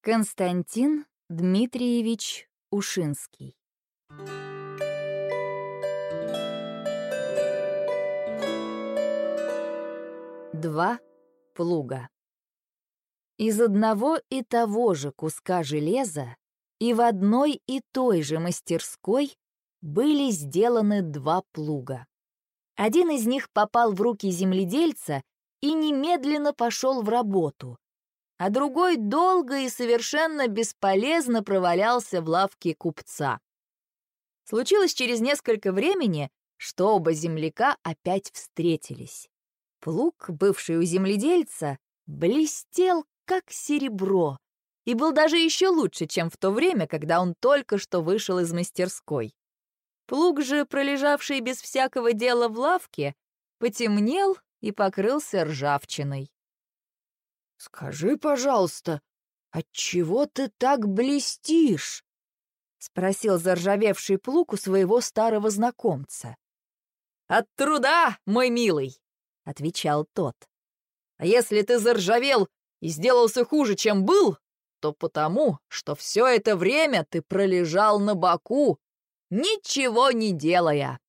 Константин Дмитриевич Ушинский Два плуга Из одного и того же куска железа и в одной и той же мастерской были сделаны два плуга. Один из них попал в руки земледельца и немедленно пошел в работу, а другой долго и совершенно бесполезно провалялся в лавке купца. Случилось через несколько времени, что оба земляка опять встретились. Плуг, бывший у земледельца, блестел, как серебро, и был даже еще лучше, чем в то время, когда он только что вышел из мастерской. Плуг же, пролежавший без всякого дела в лавке, потемнел и покрылся ржавчиной. «Скажи, пожалуйста, отчего ты так блестишь?» — спросил заржавевший плуг у своего старого знакомца. «От труда, мой милый!» — отвечал тот. «А если ты заржавел и сделался хуже, чем был, то потому, что все это время ты пролежал на боку, ничего не делая.